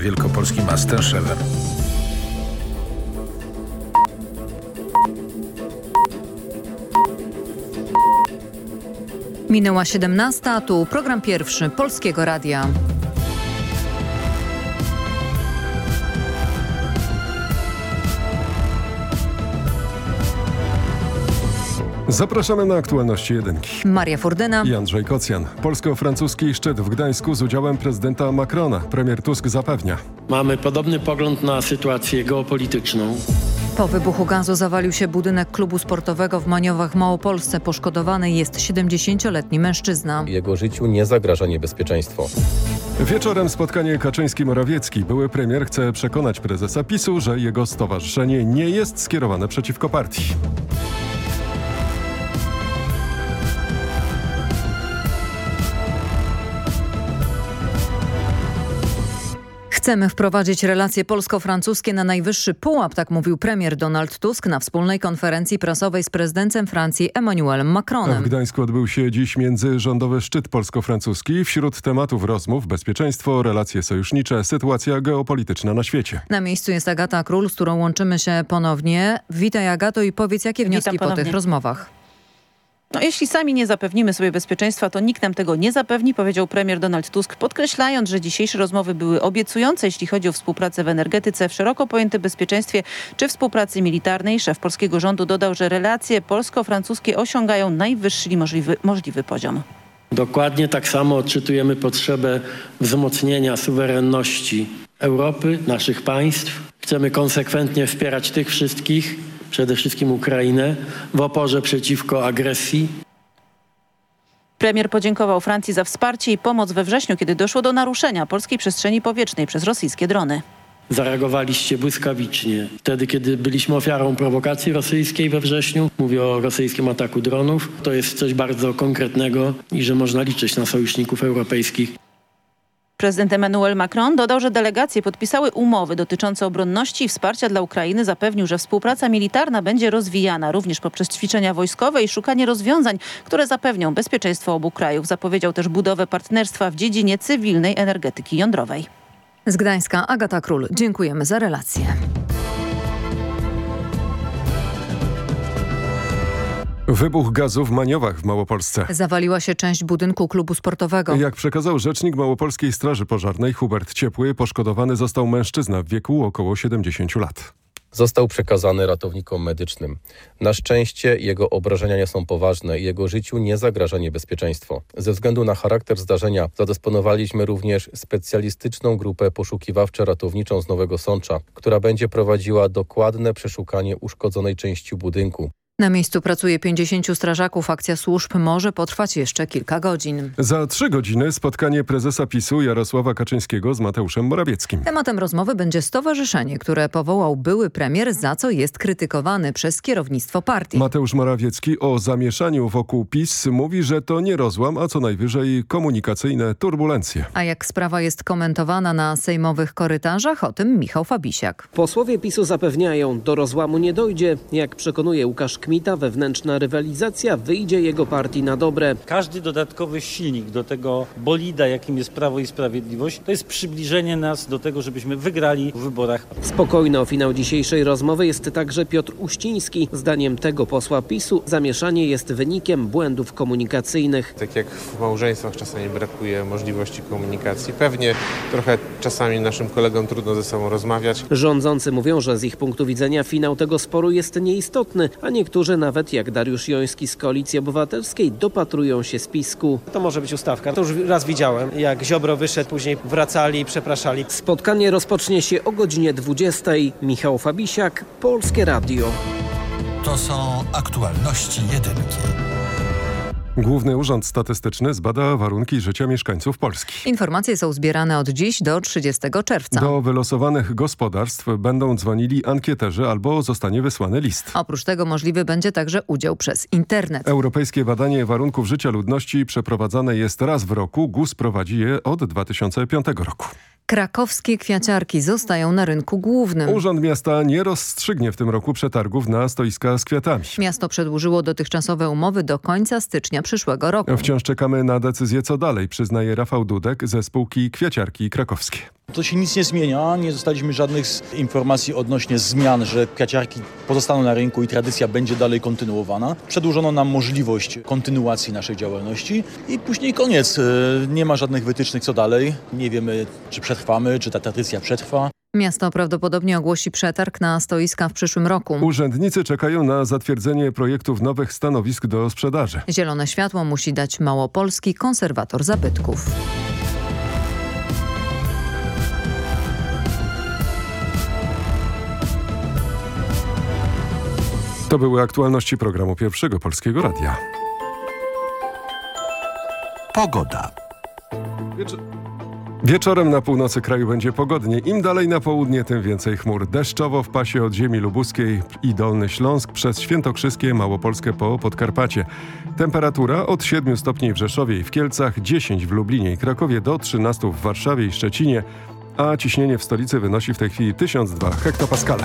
Wielkopolski Masterchefem. Minęła 17, a tu program pierwszy Polskiego Radia. Zapraszamy na aktualności jedynki. Maria Furdyna i Andrzej Kocjan. Polsko-francuski szczyt w Gdańsku z udziałem prezydenta Macrona. Premier Tusk zapewnia. Mamy podobny pogląd na sytuację geopolityczną. Po wybuchu gazu zawalił się budynek klubu sportowego w Maniowach Małopolsce. Poszkodowany jest 70-letni mężczyzna. Jego życiu nie zagraża niebezpieczeństwo. Wieczorem spotkanie Kaczyński-Morawiecki. Były premier chce przekonać prezesa PiSu, że jego stowarzyszenie nie jest skierowane przeciwko partii. Chcemy wprowadzić relacje polsko-francuskie na najwyższy pułap, tak mówił premier Donald Tusk na wspólnej konferencji prasowej z prezydentem Francji Emmanuelem Macronem. W Gdańsku odbył się dziś międzyrządowy szczyt polsko-francuski. Wśród tematów rozmów bezpieczeństwo, relacje sojusznicze, sytuacja geopolityczna na świecie. Na miejscu jest Agata Król, z którą łączymy się ponownie. Witaj Agato i powiedz, jakie wnioski po tych rozmowach? No, jeśli sami nie zapewnimy sobie bezpieczeństwa, to nikt nam tego nie zapewni, powiedział premier Donald Tusk, podkreślając, że dzisiejsze rozmowy były obiecujące, jeśli chodzi o współpracę w energetyce, w szeroko pojętym bezpieczeństwie czy współpracy militarnej. Szef polskiego rządu dodał, że relacje polsko-francuskie osiągają najwyższy możliwy, możliwy poziom. Dokładnie tak samo odczytujemy potrzebę wzmocnienia suwerenności Europy, naszych państw. Chcemy konsekwentnie wspierać tych wszystkich, przede wszystkim Ukrainę, w oporze przeciwko agresji. Premier podziękował Francji za wsparcie i pomoc we wrześniu, kiedy doszło do naruszenia polskiej przestrzeni powietrznej przez rosyjskie drony. Zareagowaliście błyskawicznie. Wtedy, kiedy byliśmy ofiarą prowokacji rosyjskiej we wrześniu, mówię o rosyjskim ataku dronów, to jest coś bardzo konkretnego i że można liczyć na sojuszników europejskich. Prezydent Emmanuel Macron dodał, że delegacje podpisały umowy dotyczące obronności i wsparcia dla Ukrainy. Zapewnił, że współpraca militarna będzie rozwijana również poprzez ćwiczenia wojskowe i szukanie rozwiązań, które zapewnią bezpieczeństwo obu krajów. Zapowiedział też budowę partnerstwa w dziedzinie cywilnej energetyki jądrowej. Z Gdańska Agata Król. Dziękujemy za relację. Wybuch gazu w Maniowach w Małopolsce. Zawaliła się część budynku klubu sportowego. Jak przekazał rzecznik Małopolskiej Straży Pożarnej Hubert Ciepły, poszkodowany został mężczyzna w wieku około 70 lat. Został przekazany ratownikom medycznym. Na szczęście jego obrażenia nie są poważne i jego życiu nie zagraża niebezpieczeństwo. Ze względu na charakter zdarzenia zadysponowaliśmy również specjalistyczną grupę poszukiwawczo-ratowniczą z Nowego Sącza, która będzie prowadziła dokładne przeszukanie uszkodzonej części budynku. Na miejscu pracuje 50 strażaków. Akcja służb może potrwać jeszcze kilka godzin. Za trzy godziny spotkanie prezesa PiSu Jarosława Kaczyńskiego z Mateuszem Morawieckim. Tematem rozmowy będzie stowarzyszenie, które powołał były premier, za co jest krytykowany przez kierownictwo partii. Mateusz Morawiecki o zamieszaniu wokół PiS mówi, że to nie rozłam, a co najwyżej komunikacyjne turbulencje. A jak sprawa jest komentowana na sejmowych korytarzach, o tym Michał Fabisiak. Posłowie PiSu zapewniają, do rozłamu nie dojdzie. Jak przekonuje Łukasz Kmita, Kmita, wewnętrzna rywalizacja wyjdzie jego partii na dobre. Każdy dodatkowy silnik do tego bolida, jakim jest Prawo i Sprawiedliwość, to jest przybliżenie nas do tego, żebyśmy wygrali w wyborach. Spokojny o finał dzisiejszej rozmowy jest także Piotr Uściński. Zdaniem tego posła PiSu zamieszanie jest wynikiem błędów komunikacyjnych. Tak jak w małżeństwach czasami brakuje możliwości komunikacji, pewnie trochę czasami naszym kolegom trudno ze sobą rozmawiać. Rządzący mówią, że z ich punktu widzenia finał tego sporu jest nieistotny, a niektórzy Niektórzy nawet jak Dariusz Joński z Koalicji Obywatelskiej dopatrują się spisku. To może być ustawka. To już raz widziałem, jak Ziobro wyszedł, później wracali, przepraszali. Spotkanie rozpocznie się o godzinie 20. Michał Fabisiak, Polskie Radio. To są aktualności jedynki. Główny Urząd Statystyczny zbada warunki życia mieszkańców Polski. Informacje są zbierane od dziś do 30 czerwca. Do wylosowanych gospodarstw będą dzwonili ankieterzy albo zostanie wysłany list. Oprócz tego możliwy będzie także udział przez internet. Europejskie badanie warunków życia ludności przeprowadzane jest raz w roku. GUS prowadzi je od 2005 roku. Krakowskie kwiaciarki zostają na rynku głównym. Urząd Miasta nie rozstrzygnie w tym roku przetargów na stoiska z kwiatami. Miasto przedłużyło dotychczasowe umowy do końca stycznia przyszłego roku. Wciąż czekamy na decyzję co dalej, przyznaje Rafał Dudek ze spółki Kwiaciarki Krakowskie. To się nic nie zmienia, nie dostaliśmy żadnych informacji odnośnie zmian, że kwiaciarki pozostaną na rynku i tradycja będzie dalej kontynuowana. Przedłużono nam możliwość kontynuacji naszej działalności i później koniec. E, nie ma żadnych wytycznych co dalej. Nie wiemy, czy przetrwamy, czy ta tradycja przetrwa. Miasto prawdopodobnie ogłosi przetarg na stoiska w przyszłym roku. Urzędnicy czekają na zatwierdzenie projektów nowych stanowisk do sprzedaży. Zielone światło musi dać Małopolski konserwator zabytków. To były aktualności programu Pierwszego Polskiego Radia. Pogoda. Wieczorem na północy kraju będzie pogodnie. Im dalej na południe, tym więcej chmur. Deszczowo w pasie od ziemi lubuskiej i Dolny Śląsk przez Świętokrzyskie, Małopolskę po Podkarpacie. Temperatura od 7 stopni w Rzeszowie i w Kielcach, 10 w Lublinie i Krakowie do 13 w Warszawie i Szczecinie, a ciśnienie w stolicy wynosi w tej chwili 1002 hektopaskale.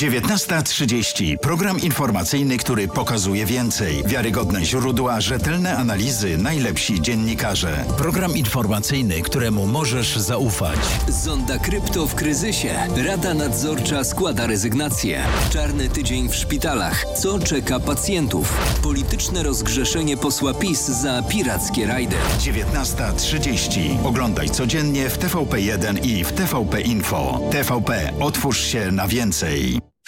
19.30. Program informacyjny, który pokazuje więcej. Wiarygodne źródła, rzetelne analizy, najlepsi dziennikarze. Program informacyjny, któremu możesz zaufać. Zonda Krypto w kryzysie. Rada nadzorcza składa rezygnację. Czarny tydzień w szpitalach. Co czeka pacjentów? Polityczne rozgrzeszenie posła PiS za pirackie rajdy. 19.30. Oglądaj codziennie w TVP1 i w TVP Info. TVP. Otwórz się na więcej.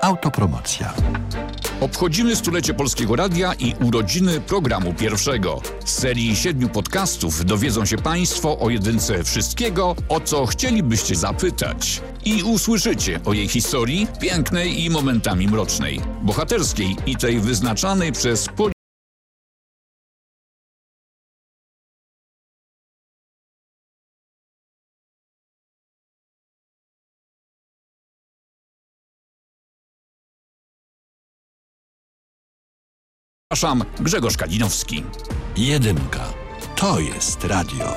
Autopromocja. Obchodzimy stulecie Polskiego Radia i urodziny programu pierwszego. Z serii siedmiu podcastów dowiedzą się Państwo o jedynce wszystkiego, o co chcielibyście zapytać. I usłyszycie o jej historii, pięknej i momentami mrocznej, bohaterskiej i tej wyznaczanej przez Zapraszam, Grzegorz Kalinowski. Jedynka. To jest radio.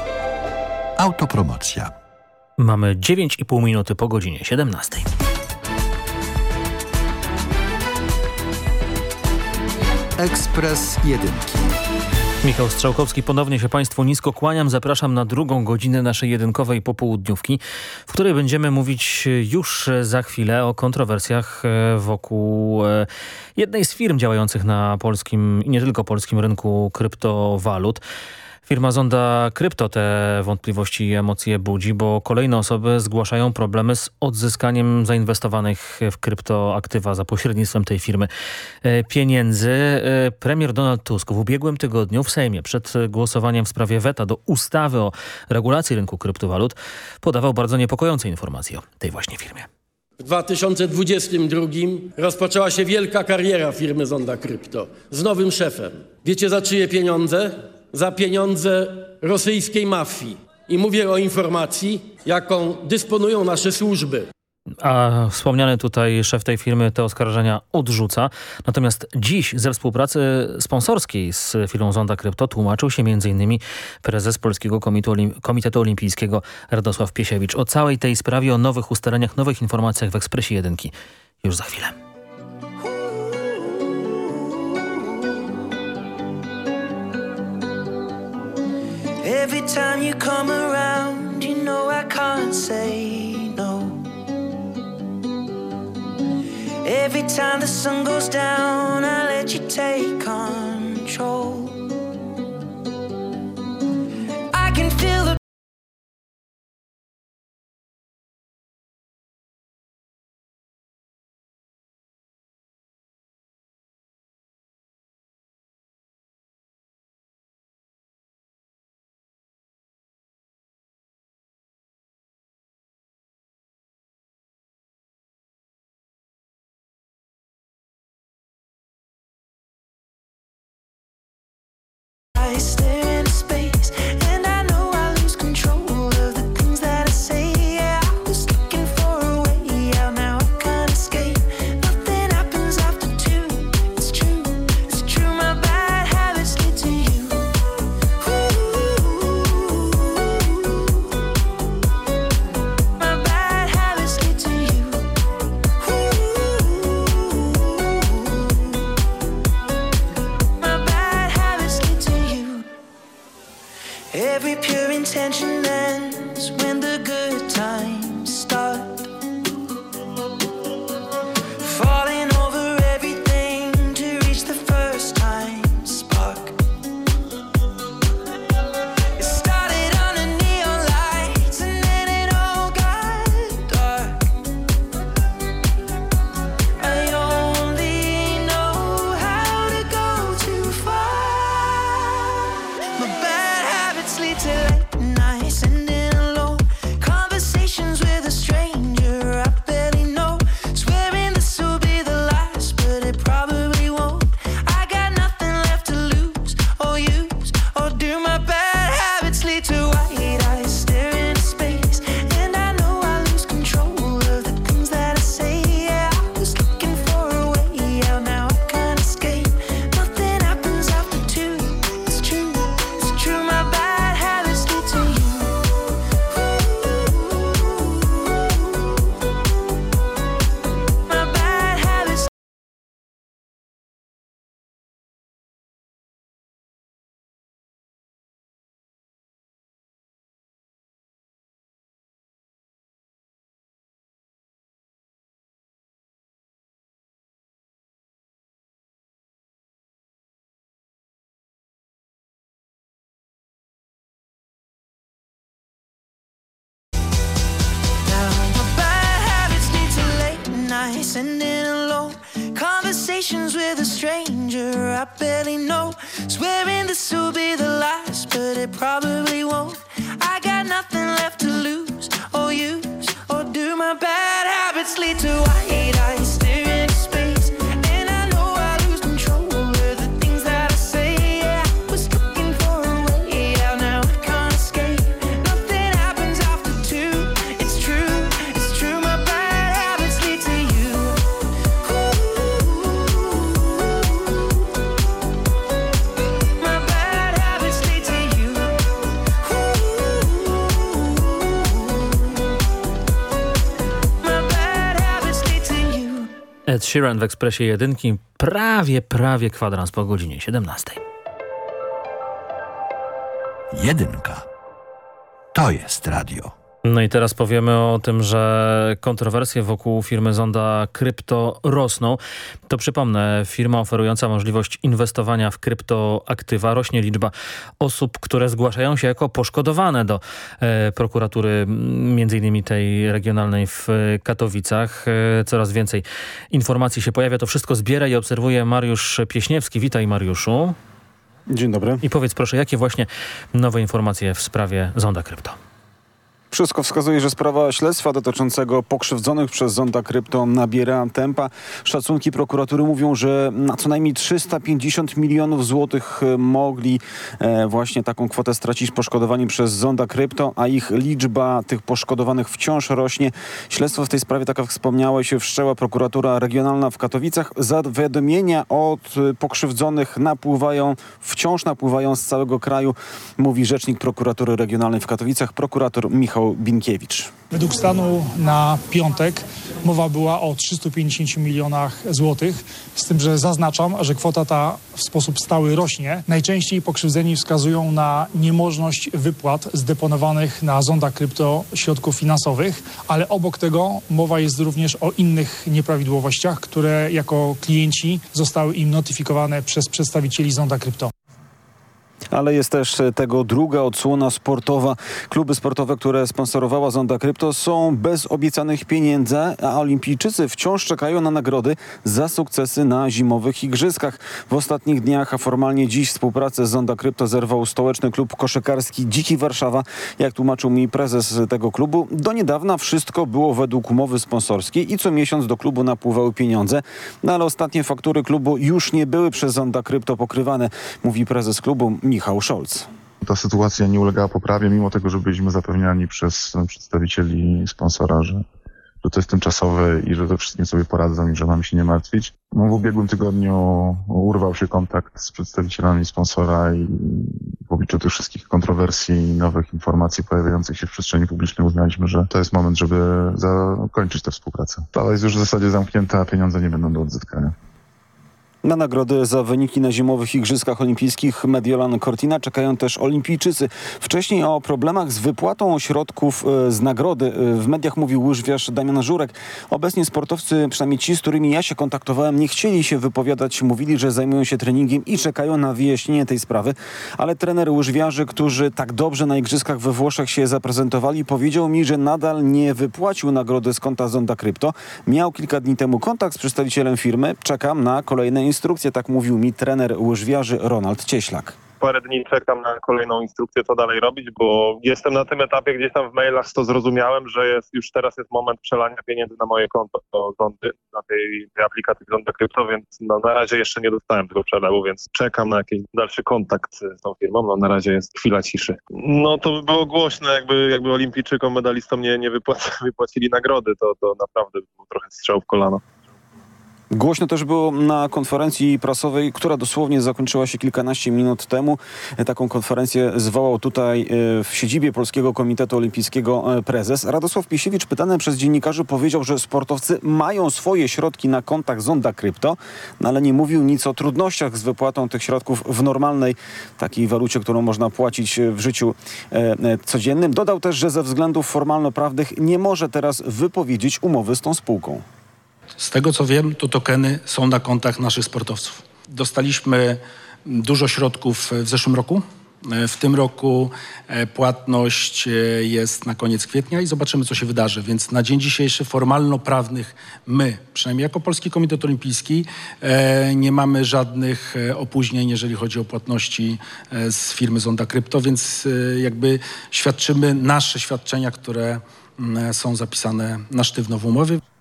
Autopromocja. Mamy 9,5 minuty po godzinie 17. Ekspres Jedynki. Michał Strzałkowski, ponownie się Państwu nisko kłaniam. Zapraszam na drugą godzinę naszej jedynkowej popołudniówki, w której będziemy mówić już za chwilę o kontrowersjach e, wokół e, jednej z firm działających na polskim i nie tylko polskim rynku kryptowalut. Firma Zonda Krypto te wątpliwości i emocje budzi, bo kolejne osoby zgłaszają problemy z odzyskaniem zainwestowanych w kryptoaktywa za pośrednictwem tej firmy e, pieniędzy. E, premier Donald Tusk w ubiegłym tygodniu w Sejmie przed głosowaniem w sprawie weta do ustawy o regulacji rynku kryptowalut podawał bardzo niepokojące informacje o tej właśnie firmie. W 2022 rozpoczęła się wielka kariera firmy Zonda Krypto z nowym szefem. Wiecie za czyje pieniądze? Za pieniądze rosyjskiej mafii. I mówię o informacji, jaką dysponują nasze służby. A wspomniany tutaj szef tej firmy te oskarżenia odrzuca. Natomiast dziś ze współpracy sponsorskiej z firmą Zonda Krypto tłumaczył się m.in. prezes Polskiego Komitetu Olimpijskiego Radosław Piesiewicz. O całej tej sprawie, o nowych ustaleniach, nowych informacjach w Ekspresie Jedynki już za chwilę. Every time you come around, you know I can't say no. Every time the sun goes down, I let you take control. I can feel the sending alone conversations with a stranger I barely know. Swearing this will be the last, but it probably won't. I got nothing left to lose or use, or do my bad habits lead Ed Sheeran w Ekspresie Jedynki. Prawie, prawie kwadrans po godzinie 17. Jedynka. To jest radio. No i teraz powiemy o tym, że kontrowersje wokół firmy Zonda Krypto rosną. To przypomnę, firma oferująca możliwość inwestowania w kryptoaktywa. Rośnie liczba osób, które zgłaszają się jako poszkodowane do e, prokuratury, między innymi tej regionalnej w Katowicach. E, coraz więcej informacji się pojawia. To wszystko zbiera i obserwuje Mariusz Pieśniewski. Witaj Mariuszu. Dzień dobry. I powiedz proszę, jakie właśnie nowe informacje w sprawie Zonda Krypto? Wszystko wskazuje, że sprawa śledztwa dotyczącego pokrzywdzonych przez Zonda Krypto nabiera tempa. Szacunki prokuratury mówią, że na co najmniej 350 milionów złotych e, mogli e, właśnie taką kwotę stracić poszkodowani przez Zonda Krypto, a ich liczba tych poszkodowanych wciąż rośnie. Śledztwo w tej sprawie, tak jak wspomniałeś, wszczęła prokuratura regionalna w Katowicach. Zawiadomienia od e, pokrzywdzonych napływają, wciąż napływają z całego kraju, mówi rzecznik prokuratury regionalnej w Katowicach, prokurator Michał Binkiewicz. Według stanu na piątek mowa była o 350 milionach złotych, z tym, że zaznaczam, że kwota ta w sposób stały rośnie. Najczęściej pokrzywdzeni wskazują na niemożność wypłat zdeponowanych na zonda krypto środków finansowych, ale obok tego mowa jest również o innych nieprawidłowościach, które jako klienci zostały im notyfikowane przez przedstawicieli zonda krypto ale jest też e, tego druga odsłona sportowa. Kluby sportowe, które sponsorowała Zonda Krypto są bez obiecanych pieniędzy, a olimpijczycy wciąż czekają na nagrody za sukcesy na zimowych igrzyskach. W ostatnich dniach, a formalnie dziś współpracę z Zonda Krypto zerwał stołeczny klub koszykarski Dziki Warszawa. Jak tłumaczył mi prezes tego klubu, do niedawna wszystko było według umowy sponsorskiej i co miesiąc do klubu napływały pieniądze, no ale ostatnie faktury klubu już nie były przez Zonda Krypto pokrywane, mówi prezes klubu Michał Scholz. Ta sytuacja nie ulegała poprawie, mimo tego, że byliśmy zapewniani przez przedstawicieli sponsora, że, że to jest tymczasowe i że to wszystkim sobie poradzą i że mamy się nie martwić. No, w ubiegłym tygodniu urwał się kontakt z przedstawicielami sponsora i w obliczu tych wszystkich kontrowersji i nowych informacji pojawiających się w przestrzeni publicznej uznaliśmy, że to jest moment, żeby zakończyć tę współpracę. Ale jest już w zasadzie zamknięta, a pieniądze nie będą do odzyskania. Na nagrody za wyniki na zimowych Igrzyskach Olimpijskich Mediolan Cortina czekają też olimpijczycy. Wcześniej o problemach z wypłatą środków e, z nagrody e, w mediach mówił łyżwiarz Damian Żurek. Obecnie sportowcy, przynajmniej ci, z którymi ja się kontaktowałem, nie chcieli się wypowiadać. Mówili, że zajmują się treningiem i czekają na wyjaśnienie tej sprawy. Ale trener łyżwiarzy, którzy tak dobrze na Igrzyskach we Włoszech się zaprezentowali, powiedział mi, że nadal nie wypłacił nagrody z konta Zonda Krypto. Miał kilka dni temu kontakt z przedstawicielem firmy. Czekam na kolejne instrukcje, tak mówił mi trener łyżwiarzy Ronald Cieślak parę dni czekam na kolejną instrukcję, co dalej robić, bo jestem na tym etapie, gdzieś tam w mailach to zrozumiałem, że jest, już teraz jest moment przelania pieniędzy na moje konto do Zondy, na tej, tej aplikacji Zonda Krypto, więc no, na razie jeszcze nie dostałem tego przelewu, więc czekam na jakiś dalszy kontakt z tą firmą. No, na razie jest chwila ciszy. No to by było głośne, jakby, jakby olimpijczykom, medalistom nie, nie wypłacili nagrody, to, to naprawdę był trochę strzał w kolano. Głośno też było na konferencji prasowej, która dosłownie zakończyła się kilkanaście minut temu. Taką konferencję zwołał tutaj e, w siedzibie Polskiego Komitetu Olimpijskiego e, prezes. Radosław Pisiewicz, pytany przez dziennikarzy, powiedział, że sportowcy mają swoje środki na kontach Zonda Krypto, no ale nie mówił nic o trudnościach z wypłatą tych środków w normalnej takiej walucie, którą można płacić w życiu e, codziennym. Dodał też, że ze względów formalno-prawnych nie może teraz wypowiedzieć umowy z tą spółką. Z tego co wiem, to tokeny są na kontach naszych sportowców. Dostaliśmy dużo środków w zeszłym roku. W tym roku e, płatność e, jest na koniec kwietnia i zobaczymy, co się wydarzy. Więc na dzień dzisiejszy formalno-prawnych my, przynajmniej jako Polski Komitet Olimpijski, e, nie mamy żadnych opóźnień, jeżeli chodzi o płatności z firmy Zonda Krypto, więc jakby świadczymy nasze świadczenia, które mm, są zapisane na sztywno w umowie.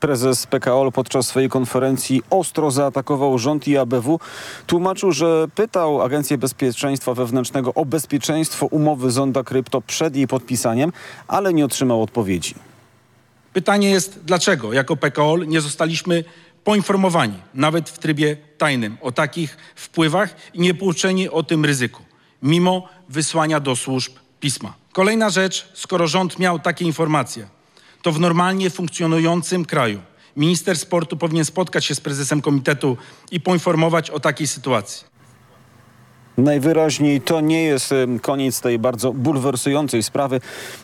Prezes PKOL podczas swojej konferencji ostro zaatakował rząd i ABW. Tłumaczył, że pytał Agencję Bezpieczeństwa Wewnętrznego o bezpieczeństwo umowy Zonda Krypto przed jej podpisaniem, ale nie otrzymał odpowiedzi. Pytanie jest, dlaczego jako PKOL nie zostaliśmy poinformowani, nawet w trybie tajnym, o takich wpływach i nie pouczeni o tym ryzyku, mimo wysłania do służb pisma. Kolejna rzecz, skoro rząd miał takie informacje, to w normalnie funkcjonującym kraju minister sportu powinien spotkać się z prezesem komitetu i poinformować o takiej sytuacji. Najwyraźniej to nie jest koniec tej bardzo bulwersującej sprawy,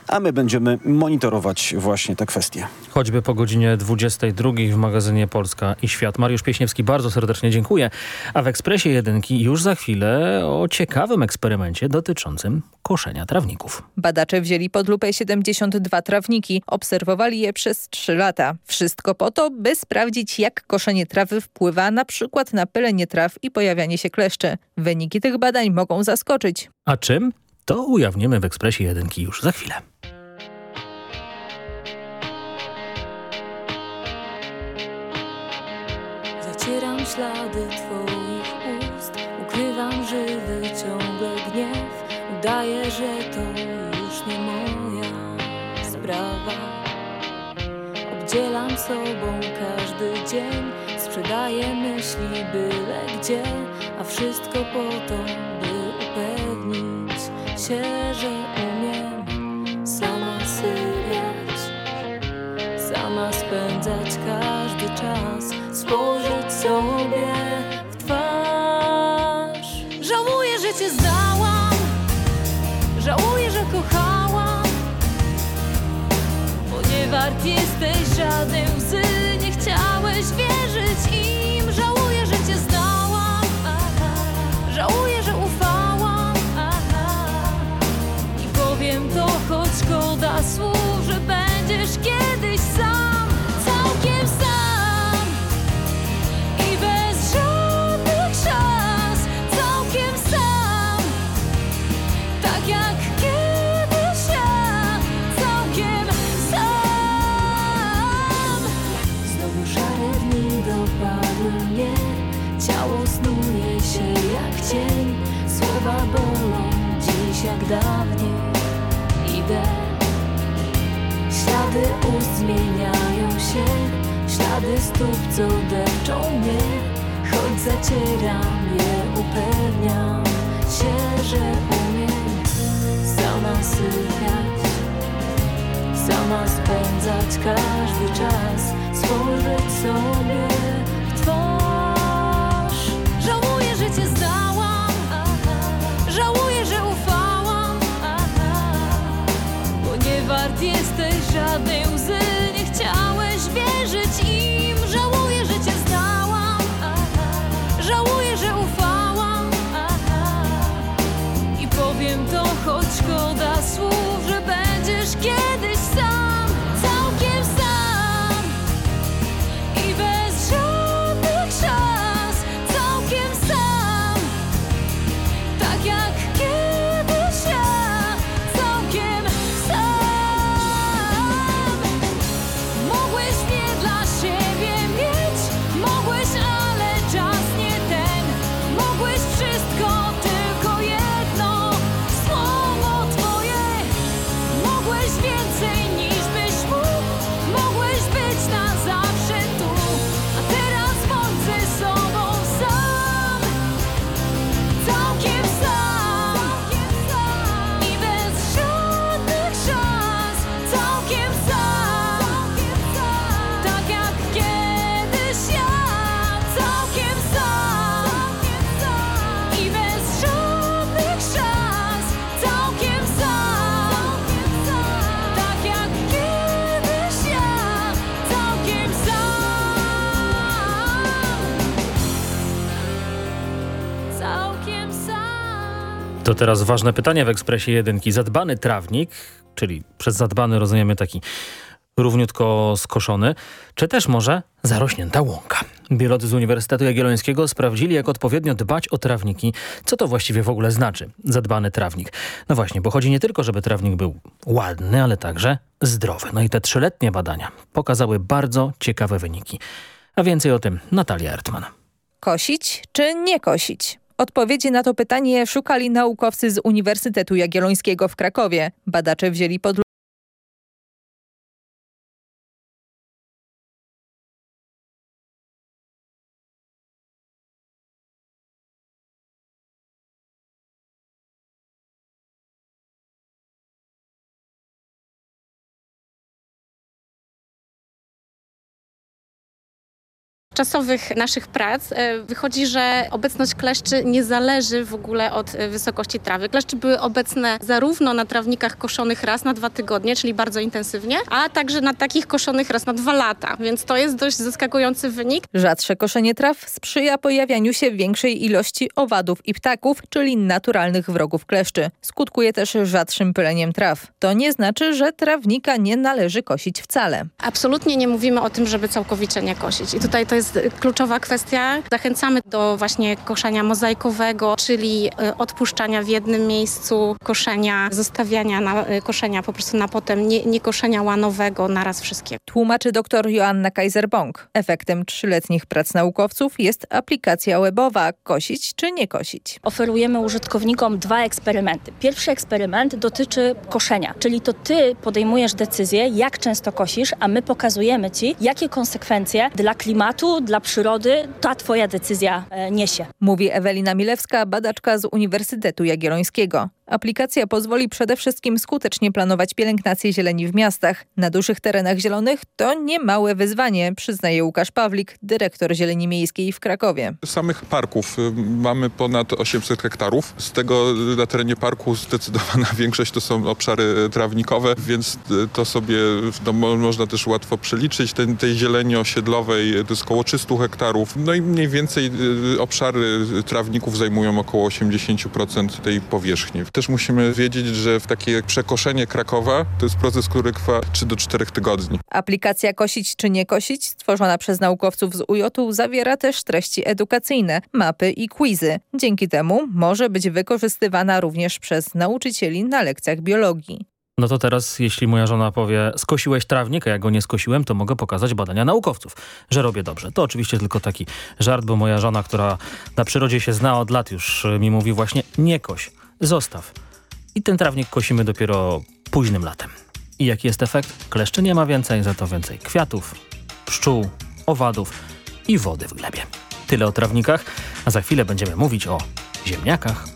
a my będziemy monitorować właśnie te kwestie. Choćby po godzinie 22 w magazynie Polska i Świat. Mariusz Pieśniewski, bardzo serdecznie dziękuję. A w Ekspresie Jedynki już za chwilę o ciekawym eksperymencie dotyczącym koszenia trawników. Badacze wzięli pod lupę 72 trawniki. Obserwowali je przez 3 lata. Wszystko po to, by sprawdzić jak koszenie trawy wpływa na przykład na pylenie traw i pojawianie się kleszczy. Wyniki tych badań mogą zaskoczyć. A czym? To ujawnimy w Ekspresie Jedynki już za chwilę. Sobą każdy dzień. Sprzedaję myśli byle gdzie A wszystko po to, by upewnić się, że others. Jak dawniej. Idę. Ślady ust zmieniają się Ślady stóp, co depczą mnie. Choć zacieram je, upewniam się, że umiem Sama sypiać Sama spędzać każdy czas Spojrzeć sobie w twarz choć szkoda słów Że będziesz kiedyś To teraz ważne pytanie w Ekspresie Jedynki. Zadbany trawnik, czyli przez zadbany rozumiemy taki równiutko skoszony, czy też może zarośnięta łąka. Biolodzy z Uniwersytetu Jagiellońskiego sprawdzili, jak odpowiednio dbać o trawniki. Co to właściwie w ogóle znaczy zadbany trawnik? No właśnie, bo chodzi nie tylko, żeby trawnik był ładny, ale także zdrowy. No i te trzyletnie badania pokazały bardzo ciekawe wyniki. A więcej o tym Natalia Ertman. Kosić czy nie kosić? Odpowiedzi na to pytanie szukali naukowcy z Uniwersytetu Jagiellońskiego w Krakowie. Badacze wzięli pod czasowych naszych prac e, wychodzi, że obecność kleszczy nie zależy w ogóle od e, wysokości trawy. Kleszcze były obecne zarówno na trawnikach koszonych raz na dwa tygodnie, czyli bardzo intensywnie, a także na takich koszonych raz na dwa lata, więc to jest dość zaskakujący wynik. Rzadsze koszenie traw sprzyja pojawianiu się większej ilości owadów i ptaków, czyli naturalnych wrogów kleszczy. Skutkuje też rzadszym pyleniem traw. To nie znaczy, że trawnika nie należy kosić wcale. Absolutnie nie mówimy o tym, żeby całkowicie nie kosić. I tutaj to jest kluczowa kwestia. Zachęcamy do właśnie koszenia mozaikowego, czyli e, odpuszczania w jednym miejscu koszenia, zostawiania na, e, koszenia po prostu na potem, nie, nie koszenia łanowego naraz wszystkiego. Tłumaczy dr Joanna Kaiser-Bąk. Efektem trzyletnich prac naukowców jest aplikacja webowa kosić czy nie kosić. Oferujemy użytkownikom dwa eksperymenty. Pierwszy eksperyment dotyczy koszenia, czyli to ty podejmujesz decyzję, jak często kosisz, a my pokazujemy ci, jakie konsekwencje dla klimatu, dla przyrody ta twoja decyzja e, niesie. Mówi Ewelina Milewska, badaczka z Uniwersytetu Jagiellońskiego. Aplikacja pozwoli przede wszystkim skutecznie planować pielęgnację zieleni w miastach. Na dużych terenach zielonych to niemałe wyzwanie, przyznaje Łukasz Pawlik, dyrektor Zieleni Miejskiej w Krakowie. Samych parków y, mamy ponad 800 hektarów. Z tego na terenie parku zdecydowana większość to są obszary trawnikowe, więc y, to sobie no, można też łatwo przeliczyć. Ten, tej zieleni osiedlowej to jest około 300 hektarów. No i mniej więcej y, obszary trawników zajmują około 80% tej powierzchni. Też musimy wiedzieć, że w takie przekoszenie Krakowa to jest proces, który trwa 3 do 4 tygodni. Aplikacja Kosić czy nie kosić, stworzona przez naukowców z UJ zawiera też treści edukacyjne, mapy i quizy. Dzięki temu może być wykorzystywana również przez nauczycieli na lekcjach biologii. No to teraz, jeśli moja żona powie, skosiłeś trawnik, a ja go nie skosiłem, to mogę pokazać badania naukowców, że robię dobrze. To oczywiście tylko taki żart, bo moja żona, która na przyrodzie się zna od lat już, mi mówi właśnie nie koś zostaw. I ten trawnik kosimy dopiero późnym latem. I jaki jest efekt? Kleszczy nie ma więcej, za to więcej kwiatów, pszczół, owadów i wody w glebie. Tyle o trawnikach, a za chwilę będziemy mówić o ziemniakach.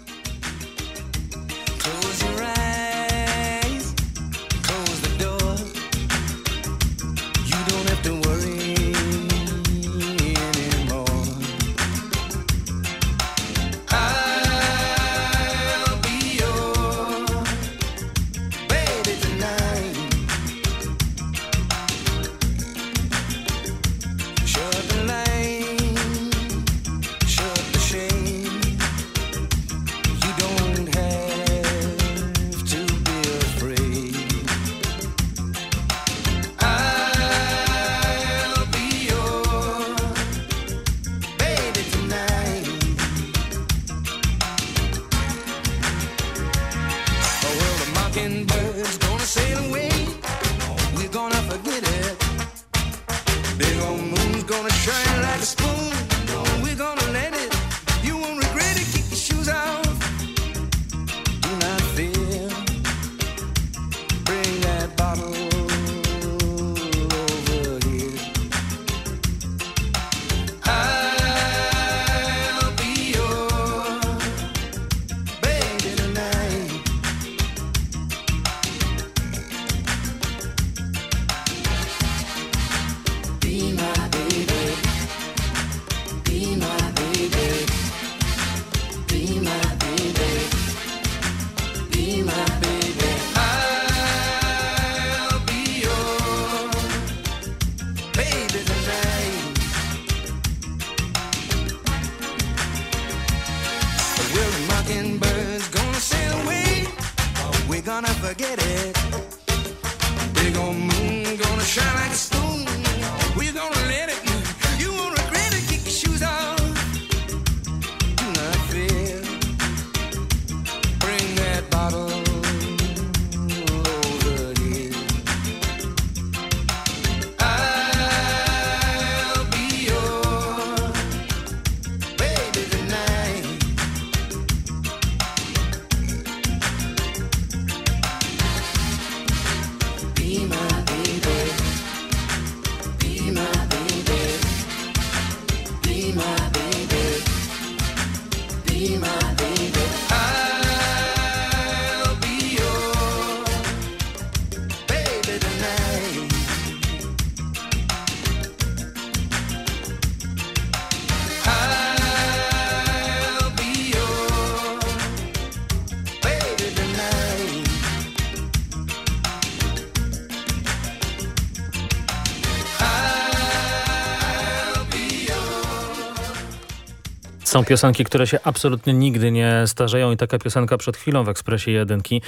Są piosenki, które się absolutnie nigdy nie starzeją i taka piosenka przed chwilą w Ekspresie Jedynki.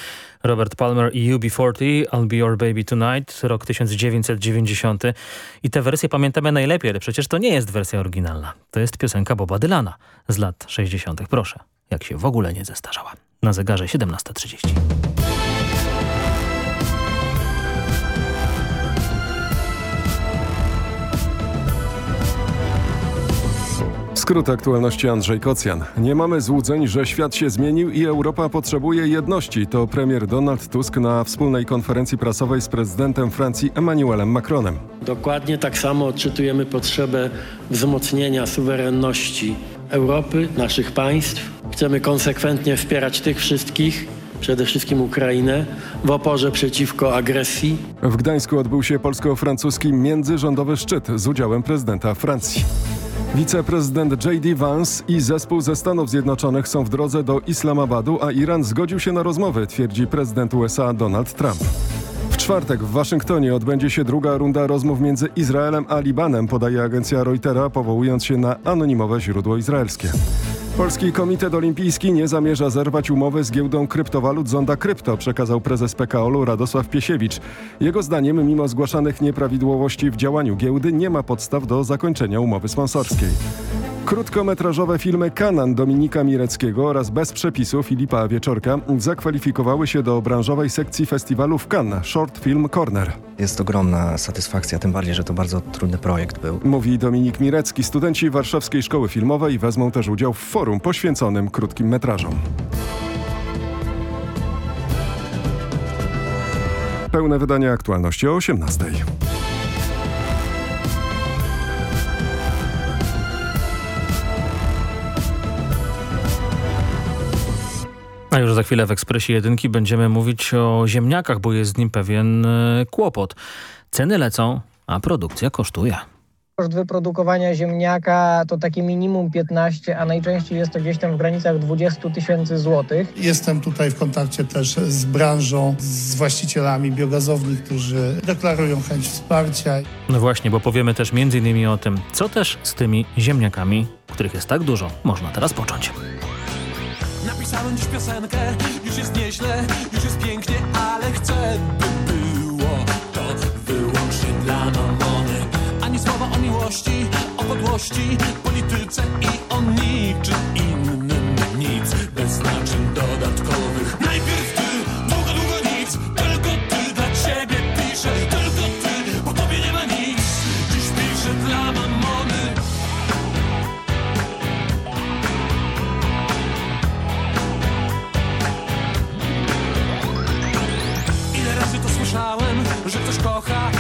Robert Palmer i UB40, I'll Be Your Baby Tonight, rok 1990. I tę wersję pamiętamy najlepiej, ale przecież to nie jest wersja oryginalna. To jest piosenka Boba Dylana z lat 60. Proszę, jak się w ogóle nie zestarzała. Na zegarze 17.30. Skrót aktualności Andrzej Kocjan. Nie mamy złudzeń, że świat się zmienił i Europa potrzebuje jedności. To premier Donald Tusk na wspólnej konferencji prasowej z prezydentem Francji Emmanuelem Macronem. Dokładnie tak samo odczytujemy potrzebę wzmocnienia suwerenności Europy, naszych państw. Chcemy konsekwentnie wspierać tych wszystkich, przede wszystkim Ukrainę, w oporze przeciwko agresji. W Gdańsku odbył się polsko-francuski międzyrządowy szczyt z udziałem prezydenta Francji. Wiceprezydent J.D. Vance i zespół ze Stanów Zjednoczonych są w drodze do Islamabadu, a Iran zgodził się na rozmowy, twierdzi prezydent USA Donald Trump. W czwartek w Waszyngtonie odbędzie się druga runda rozmów między Izraelem a Libanem, podaje agencja Reutera, powołując się na anonimowe źródło izraelskie. Polski Komitet Olimpijski nie zamierza zerwać umowy z giełdą kryptowalut Zonda Krypto, przekazał prezes PKOL-u Radosław Piesiewicz. Jego zdaniem, mimo zgłaszanych nieprawidłowości w działaniu giełdy, nie ma podstaw do zakończenia umowy sponsorskiej. Krótkometrażowe filmy Kanan Dominika Mireckiego oraz Bez przepisu Filipa Wieczorka zakwalifikowały się do branżowej sekcji festiwalu w Cannes Short Film Corner. Jest ogromna satysfakcja, tym bardziej, że to bardzo trudny projekt był. Mówi Dominik Mirecki. Studenci Warszawskiej Szkoły Filmowej wezmą też udział w forum poświęconym krótkim metrażom. Pełne wydanie aktualności o 18. A już za chwilę w Ekspresie Jedynki będziemy mówić o ziemniakach, bo jest z nim pewien e, kłopot. Ceny lecą, a produkcja kosztuje. Koszt wyprodukowania ziemniaka to takie minimum 15, a najczęściej jest to gdzieś tam w granicach 20 tysięcy złotych. Jestem tutaj w kontakcie też z branżą, z właścicielami biogazowni, którzy deklarują chęć wsparcia. No właśnie, bo powiemy też między innymi o tym, co też z tymi ziemniakami, których jest tak dużo, można teraz począć. Napisałem dziś piosenkę, już jest nieźle, już jest pięknie, ale chcę, by było to wyłącznie dla mamony. Ani słowa o miłości, o podłości, polityce i o niczym innym. Nic bez znaczeń kocha,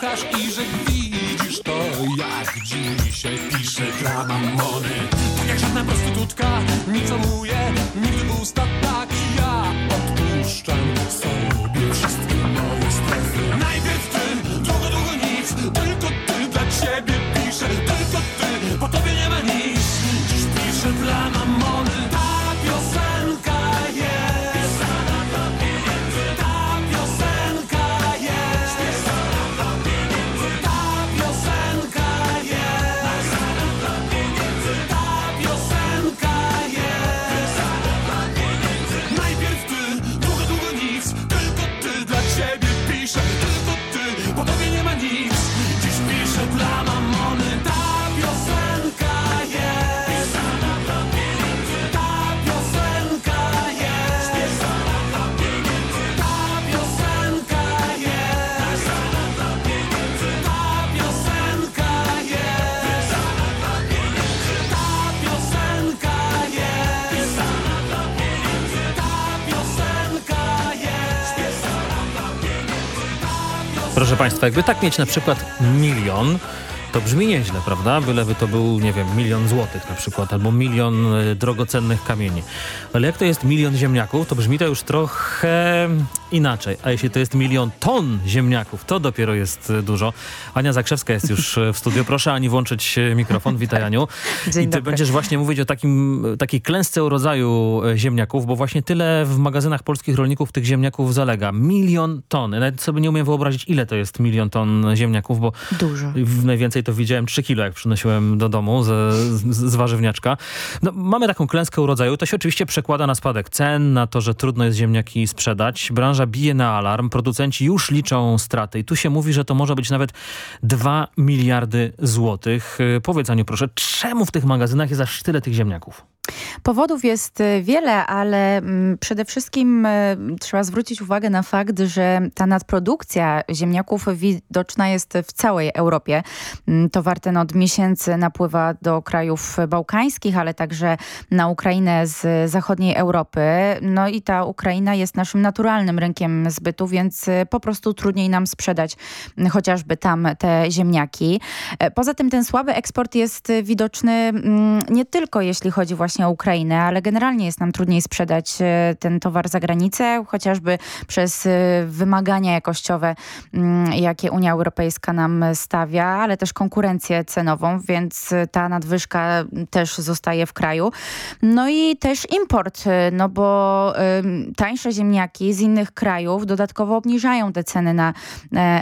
słuchasz i że widzisz to, jak dzisiaj piszę dla mamony. Tak jak żadna prostytutka, nie całuję, nigdy usta Proszę Państwa, jakby tak mieć na przykład milion, to brzmi nieźle, prawda? Byleby to był, nie wiem, milion złotych na przykład, albo milion y, drogocennych kamieni. Ale jak to jest milion ziemniaków, to brzmi to już trochę inaczej. A jeśli to jest milion ton ziemniaków, to dopiero jest y, dużo. Ania Zakrzewska jest już y, w studiu. Proszę Ani włączyć mikrofon. Witaj Aniu. Dzień I ty dobry. będziesz właśnie mówić o takim, takiej klęsce rodzaju ziemniaków, bo właśnie tyle w magazynach polskich rolników tych ziemniaków zalega. Milion ton. Nawet sobie nie umiem wyobrazić, ile to jest milion ton ziemniaków, bo Dużo. w najwięcej to widziałem 3 kilo, jak przynosiłem do domu z, z, z warzywniaczka. No, mamy taką klęskę urodzaju. To się oczywiście przekłada na spadek cen, na to, że trudno jest ziemniaki sprzedać. Branża bije na alarm. Producenci już liczą straty. I tu się mówi, że to może być nawet 2 miliardy złotych. Yy, Powiedz Aniu proszę, czemu w tych magazynach jest aż tyle tych ziemniaków? Powodów jest y, wiele, ale mm, przede wszystkim y, trzeba zwrócić uwagę na fakt, że ta nadprodukcja ziemniaków widoczna jest w całej Europie. Mm, Towar ten od miesięcy napływa do krajów bałkańskich, ale także na Ukrainę z zachodniej Europy. No i ta Ukraina jest naszym naturalnym rynkiem zbytu, więc y, po prostu trudniej nam sprzedać mm, chociażby tam te ziemniaki. E, Poza tym ten słaby eksport jest widoczny nie tylko jeśli chodzi właśnie o Ukrainę, ale generalnie jest nam trudniej sprzedać e, ten towar za granicę, chociażby przez e, wymagania jakościowe, mm, jakie Unia Europejska nam stawia, ale też konkurencję cenową, więc e, ta nadwyżka też zostaje w kraju. No i też import, no bo tańsze ziemniaki z innych krajów dodatkowo obniżają te ceny na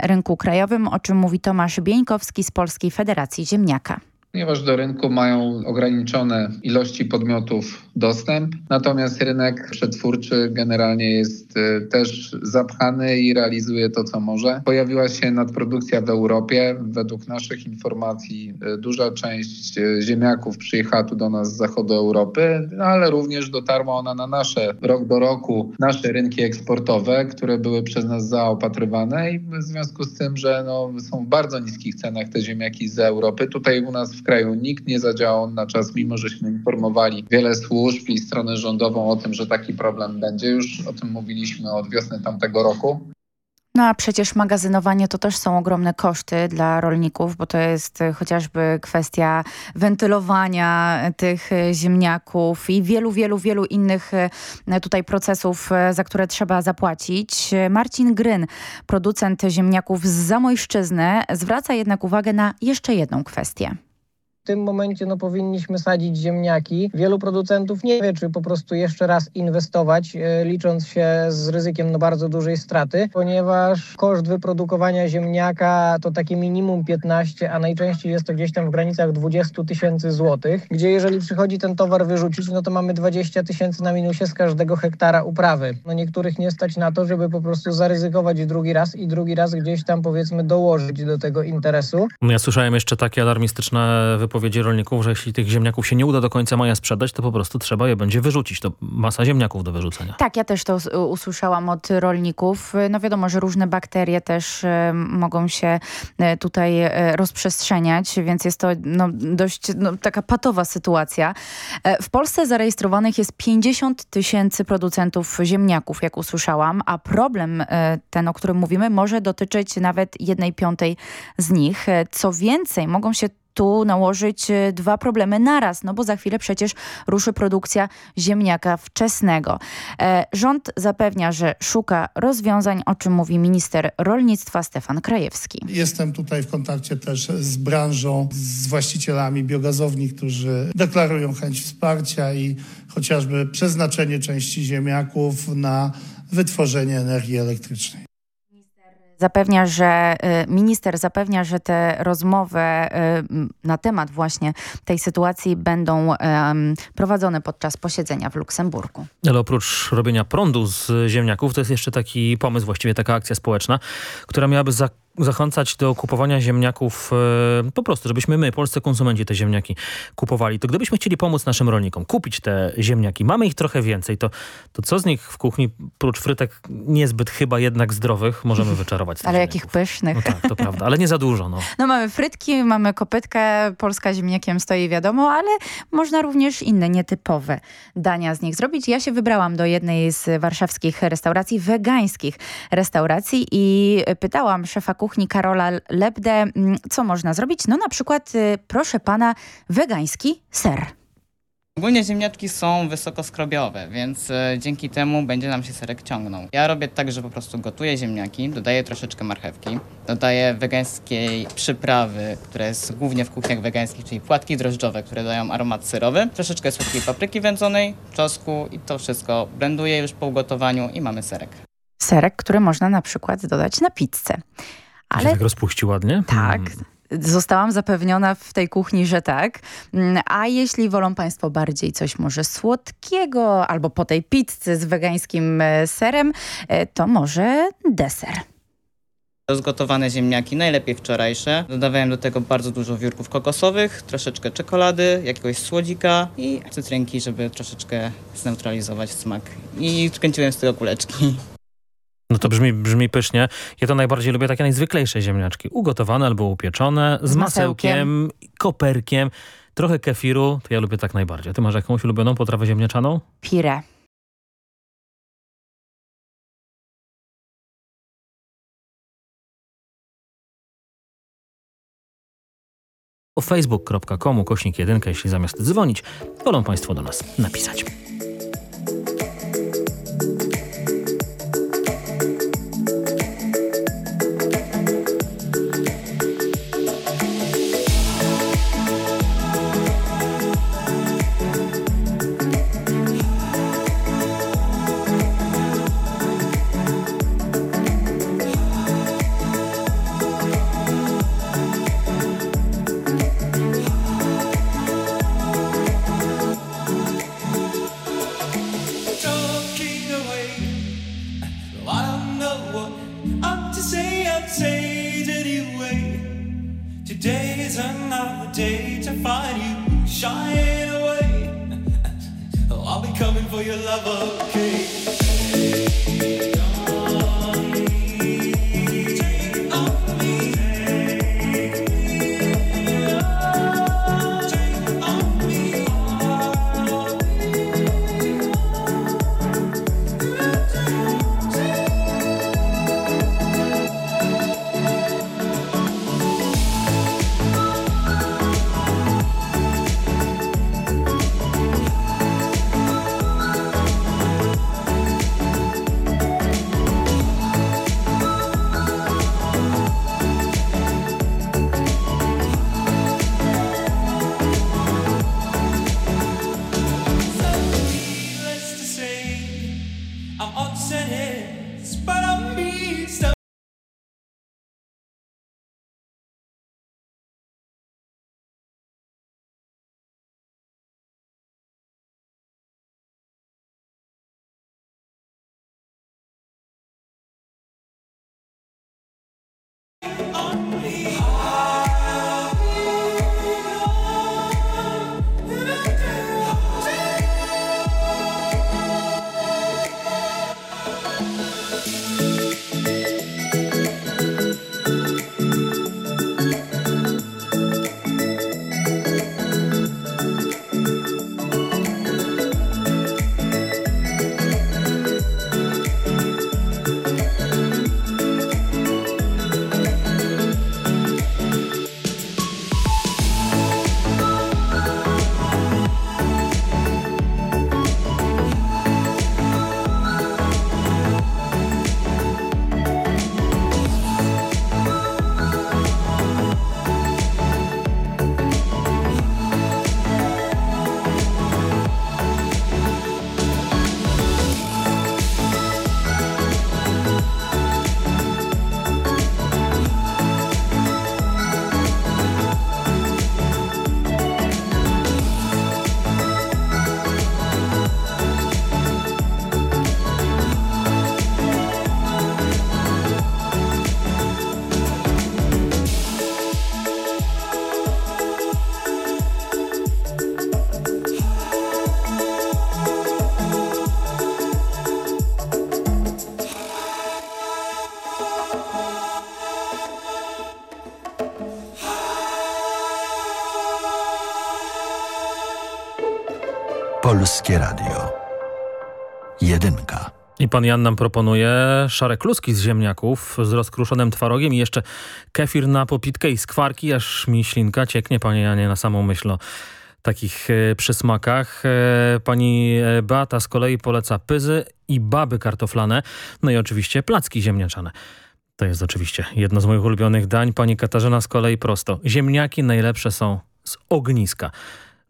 rynku krajowym, o czym mówi Tomasz Bieńkowski z Polskiej Federacji Ziemniaka. Ponieważ do rynku mają ograniczone ilości podmiotów dostęp, natomiast rynek przetwórczy generalnie jest y, też zapchany i realizuje to, co może. Pojawiła się nadprodukcja w Europie. Według naszych informacji y, duża część y, ziemniaków przyjechała tu do nas z zachodu Europy, no ale również dotarła ona na nasze rok do roku, nasze rynki eksportowe, które były przez nas zaopatrywane i w związku z tym, że no, są w bardzo niskich cenach te ziemniaki z Europy. Tutaj u nas w kraju nikt nie zadziałał na czas, mimo żeśmy informowali wiele służb i stronę rządową o tym, że taki problem będzie. Już o tym mówiliśmy od wiosny tamtego roku. No a przecież magazynowanie to też są ogromne koszty dla rolników, bo to jest e, chociażby kwestia wentylowania tych e, ziemniaków i wielu, wielu, wielu innych e, tutaj procesów, za które trzeba zapłacić. Marcin Gryn, producent ziemniaków z Zamojszczyzny, zwraca jednak uwagę na jeszcze jedną kwestię. Tym momencie no, powinniśmy sadzić ziemniaki. Wielu producentów nie wie, czy po prostu jeszcze raz inwestować, e, licząc się z ryzykiem no, bardzo dużej straty, ponieważ koszt wyprodukowania ziemniaka to takie minimum 15, a najczęściej jest to gdzieś tam w granicach 20 tysięcy złotych, gdzie jeżeli przychodzi ten towar wyrzucić, no to mamy 20 tysięcy na minusie z każdego hektara uprawy. No niektórych nie stać na to, żeby po prostu zaryzykować drugi raz i drugi raz gdzieś tam powiedzmy dołożyć do tego interesu. Ja słyszałem jeszcze takie alarmistyczne wypowiedzi rolników, że jeśli tych ziemniaków się nie uda do końca maja sprzedać, to po prostu trzeba je będzie wyrzucić. To masa ziemniaków do wyrzucenia. Tak, ja też to us- usłyszałam od rolników. No wiadomo, że różne bakterie też e, mogą się e, tutaj e, rozprzestrzeniać, więc jest to no, dość no, taka patowa sytuacja. W Polsce zarejestrowanych jest 50 tysięcy producentów ziemniaków, jak usłyszałam, a problem ten, o którym mówimy, może dotyczyć nawet jednej piątej z nich. Co więcej, mogą się tu nałożyć e, dwa problemy naraz, no bo za chwilę przecież ruszy produkcja ziemniaka wczesnego. E, rząd zapewnia, że szuka rozwiązań, o czym mówi minister rolnictwa Stefan Krajewski. Jestem tutaj w kontakcie też z branżą, z właścicielami biogazowni, którzy deklarują chęć wsparcia i chociażby przeznaczenie części ziemniaków na wytworzenie energii elektrycznej. Zapewnia, że y, minister zapewnia, że te rozmowy y, na temat właśnie tej sytuacji będą prowadzone podczas posiedzenia w Luksemburgu. Ale oprócz robienia prądu z ziemniaków, to jest jeszcze taki pomysł, właściwie taka akcja społeczna, która miałaby za zachęcać do kupowania ziemniaków e, po prostu, żebyśmy my, polscy konsumenci, te ziemniaki kupowali. To gdybyśmy chcieli pomóc naszym rolnikom, kupić te ziemniaki, mamy ich trochę więcej, to, to co z nich w kuchni, prócz frytek niezbyt chyba jednak zdrowych, możemy wyczarować Ale ziemniaków? jakich pysznych. No tak, to prawda, ale nie za dużo. No. No mamy frytki, mamy kopytkę, Polska ziemniakiem stoi wiadomo, ale można również inne nietypowe dania z nich zrobić. Ja się wybrałam do jednej z warszawskich restauracji, wegańskich restauracji i pytałam szefa kuchni, kuchni Karola Lebde. Mm, co można zrobić? No na przykład, y, proszę pana, wegański ser. Ogólnie ziemniaczki są wysokoskrobiowe, więc e, dzięki temu będzie nam się serek ciągnął. Ja robię tak, że po prostu gotuję ziemniaki, dodaję troszeczkę marchewki, dodaję wegańskiej przyprawy, która jest głównie w kuchniach wegańskich, czyli płatki drożdżowe, które dają aromat serowy, troszeczkę słodkiej papryki wędzonej, czosku i to wszystko blenduję już po ugotowaniu i mamy serek. Serek, który można na przykład dodać na pizzę. Ale... Się tak rozpuści ładnie? Tak. Hmm. Zostałam zapewniona w tej kuchni, że tak. Mm, a jeśli wolą Państwo bardziej coś może słodkiego albo po tej pizzy z wegańskim e, serem, e, to może deser. Rozgotowane ziemniaki, najlepiej wczorajsze. Dodawałem do tego bardzo dużo wiórków kokosowych, troszeczkę czekolady, jakiegoś słodzika i cytrynki, żeby troszeczkę zneutralizować smak. I kręciłem z tego kuleczki. No to brzmi, brzmi pysznie. Ja to najbardziej lubię takie najzwyklejsze ziemniaczki. Ugotowane albo upieczone, z, z masełkiem, masełkiem, koperkiem, trochę kefiru. To ja lubię tak najbardziej. Ty masz jakąś ulubioną potrawę ziemniaczaną? Pire. facebook.com kośnik 1, jeśli zamiast dzwonić, wolą Państwo do nas napisać. Polskie Radio. Jedynka. I pan Jan nam proponuje szare kluski z ziemniaków z rozkruszonym twarogiem i jeszcze kefir na popitkę i skwarki, aż mi ślinka cieknie, panie Janie, na samą myśl o takich e, przysmakach. E, pani e, Beata z kolei poleca pyzy i baby kartoflane, no i oczywiście placki ziemniaczane. To jest oczywiście jedno z moich ulubionych dań. Pani Katarzyna z kolei prosto. Ziemniaki najlepsze są z ogniska.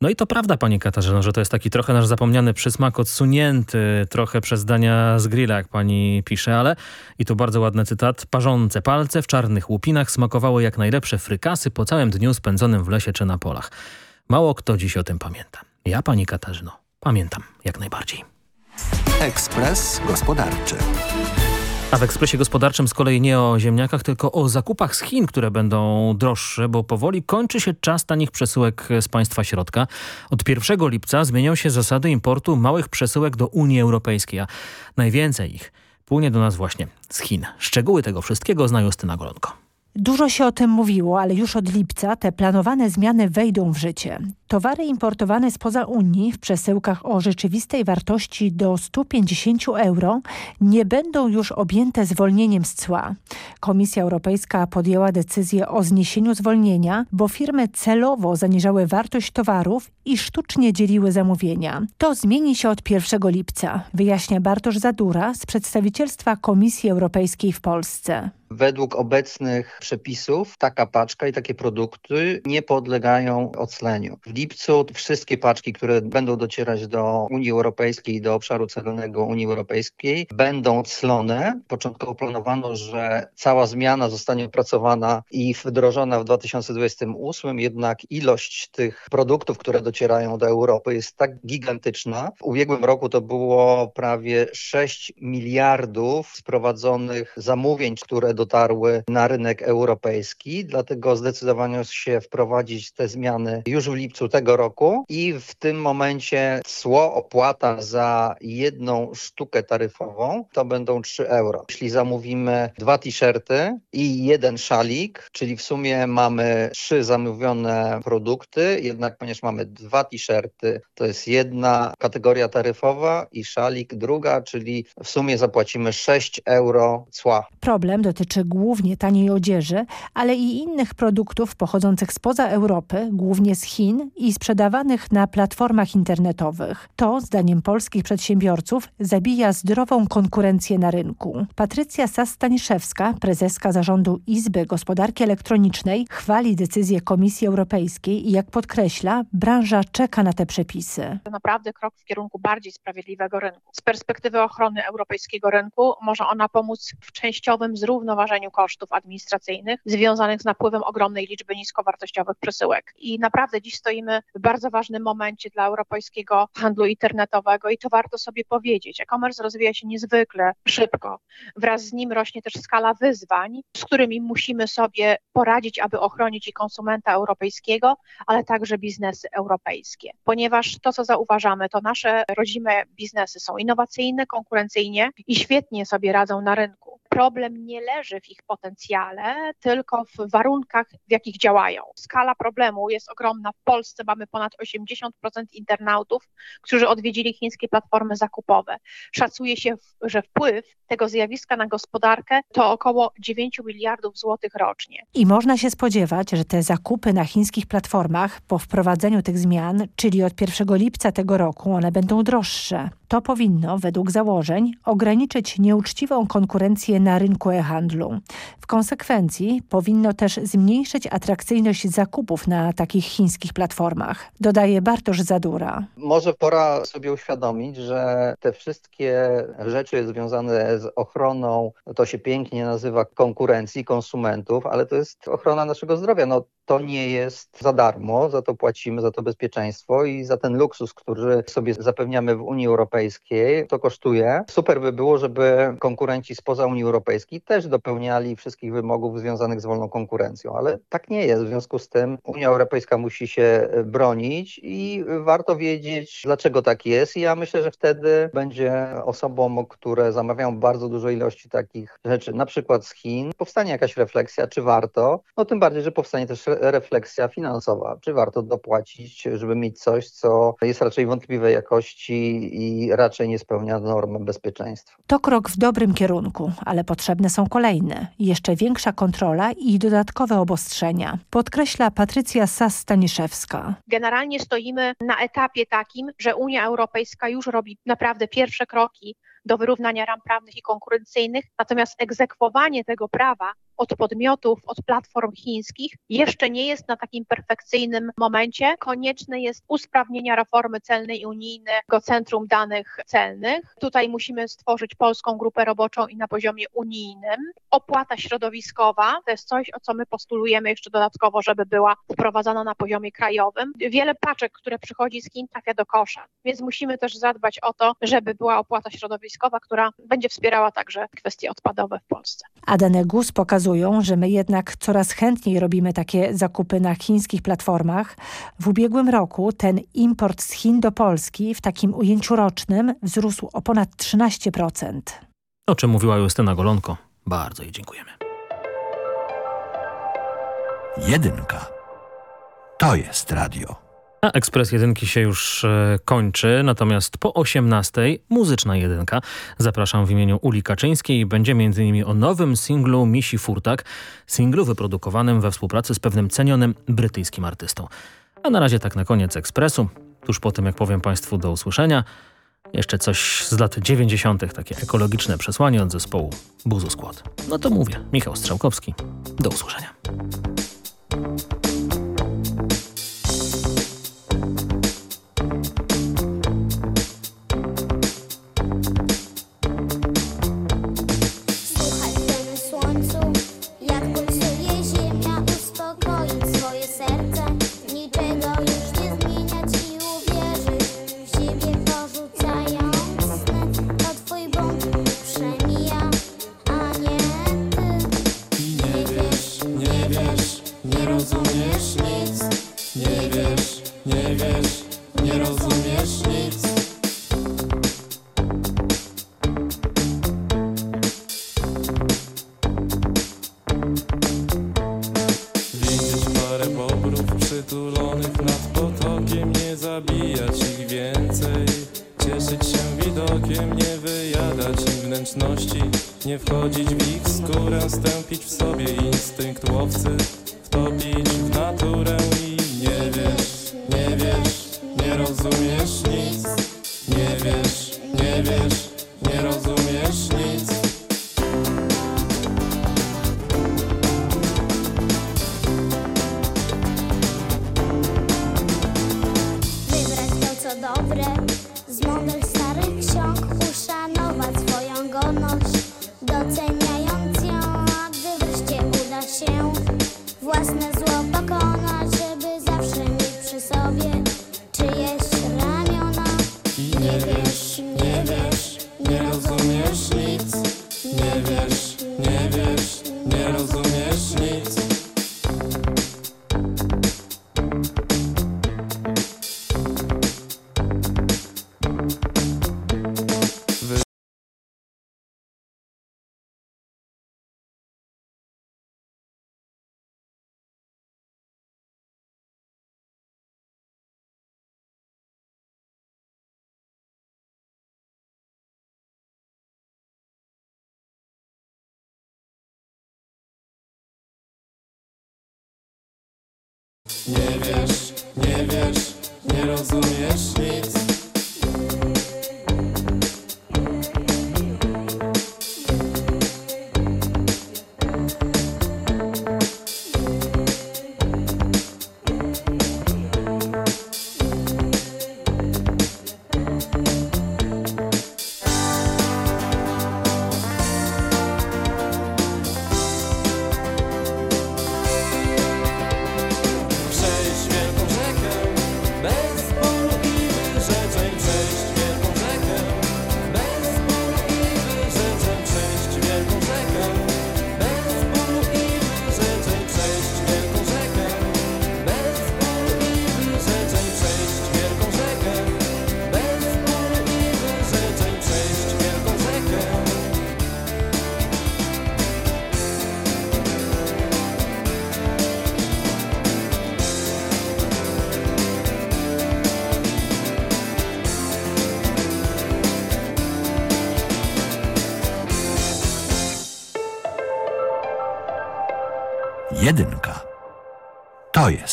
No i to prawda, pani Katarzyno, że to jest taki trochę nasz zapomniany przysmak, odsunięty trochę przez dania z grilla, jak pani pisze, ale, i tu bardzo ładny cytat, parzące palce w czarnych łupinach smakowały jak najlepsze frykasy po całym dniu spędzonym w lesie czy na polach. Mało kto dziś o tym pamięta. Ja, pani Katarzyno, pamiętam jak najbardziej. Ekspres gospodarczy. A w ekspresie gospodarczym z kolei nie o ziemniakach, tylko o zakupach z Chin, które będą droższe, bo powoli kończy się czas tanich przesyłek z państwa środka. Od 1 lipca zmienią się zasady importu małych przesyłek do Unii Europejskiej, a najwięcej ich płynie do nas właśnie z Chin. Szczegóły tego wszystkiego zna Justyna Golonko. Dużo się o tym mówiło, ale już od lipca te planowane zmiany wejdą w życie. Towary importowane spoza Unii w przesyłkach o rzeczywistej wartości do 150 euro nie będą już objęte zwolnieniem z cła. Komisja Europejska podjęła decyzję o zniesieniu zwolnienia, bo firmy celowo zaniżały wartość towarów i sztucznie dzieliły zamówienia. To zmieni się od 1 lipca, wyjaśnia Bartosz Zadura z przedstawicielstwa Komisji Europejskiej w Polsce. Według obecnych przepisów taka paczka i takie produkty nie podlegają ocleniu. W lipcu wszystkie paczki, które będą docierać do Unii Europejskiej i do obszaru celnego Unii Europejskiej będą clone. Początkowo planowano, że cała zmiana zostanie opracowana i wdrożona w 2028, jednak ilość tych produktów, które docierają do Europy jest tak gigantyczna. W ubiegłym roku to było prawie 6 miliardów sprowadzonych zamówień, które dotarły na rynek europejski, dlatego zdecydowano się wprowadzić te zmiany już w lipcu tego roku i w tym momencie cło, opłata za jedną sztukę taryfową to będą 3 euro. Jeśli zamówimy dwa t-shirty i jeden szalik, czyli w sumie mamy trzy zamówione produkty, jednak ponieważ mamy dwa t-shirty, to jest jedna kategoria taryfowa i szalik druga, czyli w sumie zapłacimy 6 euro cła. Problem dotyczy dotyczy głównie taniej odzieży, ale i innych produktów pochodzących spoza Europy, głównie z Chin i sprzedawanych na platformach internetowych. To, zdaniem polskich przedsiębiorców, zabija zdrową konkurencję na rynku. Patrycja Sas-Staniszewska, prezeska zarządu Izby Gospodarki Elektronicznej, chwali decyzję Komisji Europejskiej i jak podkreśla, branża czeka na te przepisy. To naprawdę krok w kierunku bardziej sprawiedliwego rynku. Z perspektywy ochrony europejskiego rynku może ona pomóc w częściowym zrównoważeniu zrównoważeniu kosztów administracyjnych związanych z napływem ogromnej liczby niskowartościowych przesyłek. I naprawdę dziś stoimy w bardzo ważnym momencie dla europejskiego handlu internetowego i to warto sobie powiedzieć. E-commerce rozwija się niezwykle szybko. Wraz z nim rośnie też skala wyzwań, z którymi musimy sobie poradzić, aby ochronić i konsumenta europejskiego, ale także biznesy europejskie. Ponieważ to, co zauważamy, to nasze rodzime biznesy są innowacyjne, konkurencyjnie i świetnie sobie radzą na rynku. Problem nie leży w ich potencjale, tylko w warunkach, w jakich działają. Skala problemu jest ogromna. W Polsce mamy ponad 80% internautów, którzy odwiedzili chińskie platformy zakupowe. Szacuje się, że wpływ tego zjawiska na gospodarkę to około 9 miliardów złotych rocznie. I można się spodziewać, że te zakupy na chińskich platformach po wprowadzeniu tych zmian, czyli od 1 lipca tego roku, one będą droższe. To powinno, według założeń, ograniczyć nieuczciwą konkurencję na rynku e-handlu. W konsekwencji powinno też zmniejszyć atrakcyjność zakupów na takich chińskich platformach, dodaje Bartosz Zadura. Może pora sobie uświadomić, że te wszystkie rzeczy związane z ochroną, to się pięknie nazywa konkurencji konsumentów, ale to jest ochrona naszego zdrowia. No, to nie jest za darmo, za to płacimy, za to bezpieczeństwo i za ten luksus, który sobie zapewniamy w Unii Europejskiej, to kosztuje. Super by było, żeby konkurenci spoza Unii Europejskiej też dopełniali wszystkich wymogów związanych z wolną konkurencją, ale tak nie jest. W związku z tym Unia Europejska musi się bronić i warto wiedzieć, dlaczego tak jest. I ja myślę, że wtedy będzie osobom, które zamawiają bardzo dużo ilości takich rzeczy, na przykład z Chin, powstanie jakaś refleksja, czy warto. No tym bardziej, że powstanie też refleksja finansowa. Czy warto dopłacić, żeby mieć coś, co jest raczej wątpliwej jakości i raczej nie spełnia norm bezpieczeństwa. To krok w dobrym kierunku, ale potrzebne są kolejne. Jeszcze większa kontrola i dodatkowe obostrzenia. Podkreśla Patrycja Sas-Staniszewska. Generalnie stoimy na etapie takim, że Unia Europejska już robi naprawdę pierwsze kroki do wyrównania ram prawnych i konkurencyjnych, natomiast egzekwowanie tego prawa od podmiotów, od platform chińskich jeszcze nie jest na takim perfekcyjnym momencie. Konieczne jest usprawnienie reformy celnej unijnego Centrum Danych Celnych. Tutaj musimy stworzyć polską grupę roboczą i na poziomie unijnym. Opłata środowiskowa to jest coś, o co my postulujemy jeszcze dodatkowo, żeby była wprowadzana na poziomie krajowym. Wiele paczek, które przychodzi z Chin trafia do kosza, więc musimy też zadbać o to, żeby była opłata środowiskowa, która będzie wspierała także kwestie odpadowe w Polsce. Adane GUS pokazuje, pokazują, że my jednak coraz chętniej robimy takie zakupy na chińskich platformach. W ubiegłym roku ten import z Chin do Polski w takim ujęciu rocznym wzrósł o ponad 13%. O czym mówiła Justyna Golonko. Bardzo jej dziękujemy. Jedynka. To jest radio. A Ekspres Jedynki się już e, kończy, natomiast po 18 muzyczna jedynka. Zapraszam w imieniu Uli Kaczyńskiej. Będzie m.in. o nowym singlu Misi Furtak, singlu wyprodukowanym we współpracy z pewnym cenionym brytyjskim artystą. A na razie tak na koniec Ekspresu. Tuż po tym, jak powiem Państwu do usłyszenia, jeszcze coś z lat 90. takie ekologiczne przesłanie od zespołu Buzu Skład. No to mówię, Michał Strzałkowski. Do usłyszenia. Nie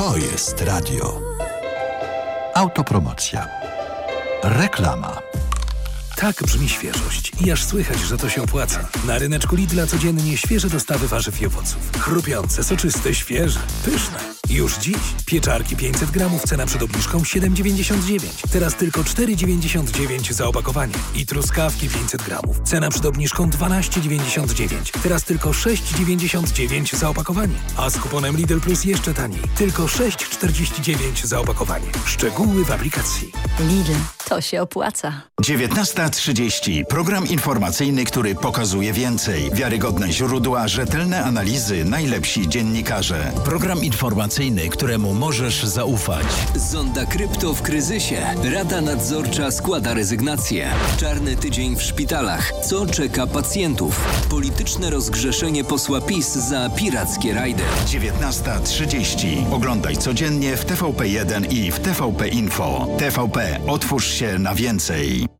To jest radio. Autopromocja. Reklama. Tak brzmi świeżość. I aż słychać, że to się opłaca. Na ryneczku Lidla codziennie świeże dostawy warzyw i owoców. Chrupiące, soczyste, świeże, pyszne. Już dziś pieczarki 500 gramów, cena przed obniżką 7,99. Teraz tylko 4,99 za opakowanie. I truskawki 500 gramów, cena przed obniżką 12,99. Teraz tylko 6,99 za opakowanie. A z kuponem Lidl Plus jeszcze taniej. Tylko 6,49 za opakowanie. Szczegóły w aplikacji. Lidl, to się opłaca. 19.30. Program informacyjny, który pokazuje więcej. Wiarygodne źródła, rzetelne analizy, najlepsi dziennikarze. Program informacyjny, któremu możesz zaufać. Zonda Krypto w kryzysie. Rada nadzorcza składa rezygnację. Czarny tydzień w szpitalach. Co czeka pacjentów? Polityczne rozgrzeszenie posła PiS za pirackie rajdy. 19.30. Oglądaj codziennie w TVP1 i w TVP Info. TVP. Otwórz się na więcej.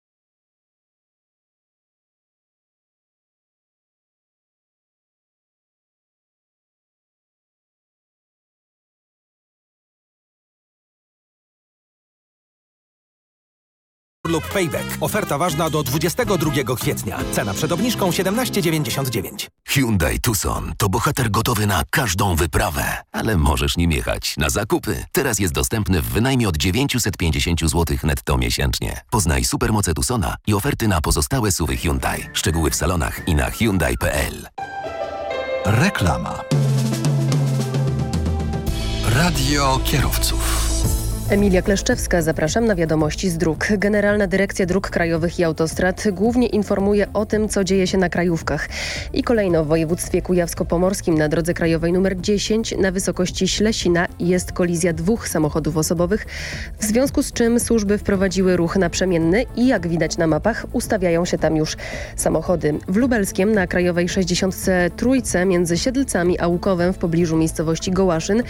Lub payback. Oferta ważna do 22 kwietnia. Cena przed obniżką 17,99. Hyundai Tucson to bohater gotowy na każdą wyprawę. Ale możesz nim jechać na zakupy. Teraz jest dostępny w wynajmie od 950 zł netto miesięcznie. Poznaj supermoce Tucsona i oferty na pozostałe suwy Hyundai. Szczegóły w salonach i na Hyundai.pl. Reklama. Radio kierowców. Emilia Kleszczewska, zapraszam na wiadomości z dróg. Generalna Dyrekcja Dróg Krajowych i Autostrad głównie informuje o tym, co dzieje się na krajówkach. I kolejno w województwie kujawsko-pomorskim na drodze krajowej nr 10 na wysokości Ślesina jest kolizja dwóch samochodów osobowych, w związku z czym służby wprowadziły ruch naprzemienny i jak widać na mapach ustawiają się tam już samochody. W Lubelskiem na krajowej 63 między Siedlcami a Łukowem w pobliżu miejscowości Gołaszyn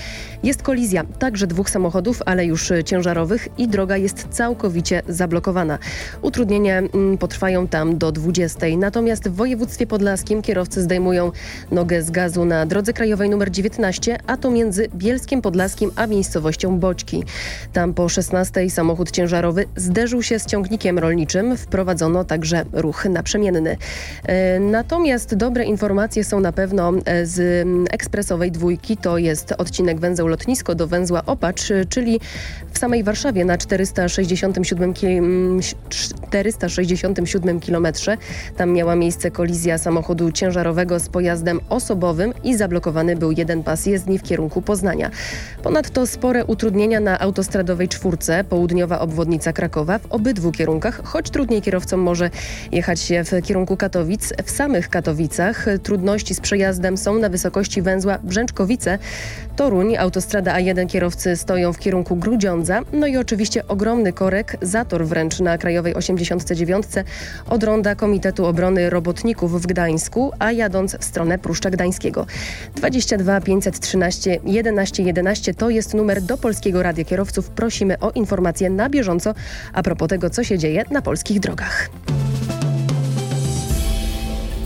jest kolizja także dwóch samochodów, ale już ciężarowych i droga jest całkowicie zablokowana. Utrudnienia mm, potrwają tam do 20. Natomiast w województwie podlaskim kierowcy zdejmują nogę z gazu na drodze krajowej nr 19, a to między Bielskiem Podlaskim a miejscowością Boćki. Tam po 16 samochód ciężarowy zderzył się z ciągnikiem rolniczym. Wprowadzono także ruch naprzemienny. E, natomiast dobre informacje są na pewno e, z mm, ekspresowej dwójki. To jest odcinek węzeł lotnisko do węzła Opacz, czyli w samej Warszawie na 467, ki 467 kilometrze. Tam miała miejsce kolizja samochodu ciężarowego z pojazdem osobowym i zablokowany był jeden pas jezdni w kierunku Poznania. Ponadto spore utrudnienia na autostradowej czwórce, południowa obwodnica Krakowa w obydwu kierunkach, choć trudniej kierowcom może jechać się w kierunku Katowic. W samych Katowicach trudności z przejazdem są na wysokości węzła Brzęczkowice. Toruń, autostrada A1 kierowcy stoją w kierunku Grudziądza. No i oczywiście ogromny korek, zator wręcz na Krajowej 89 od ronda Komitetu Obrony Robotników w Gdańsku, a jadąc w stronę Pruszcza Gdańskiego. 22 513 11 11 to jest numer do Polskiego Radia Kierowców. Prosimy o informacje na bieżąco a propos tego, co się dzieje na polskich drogach.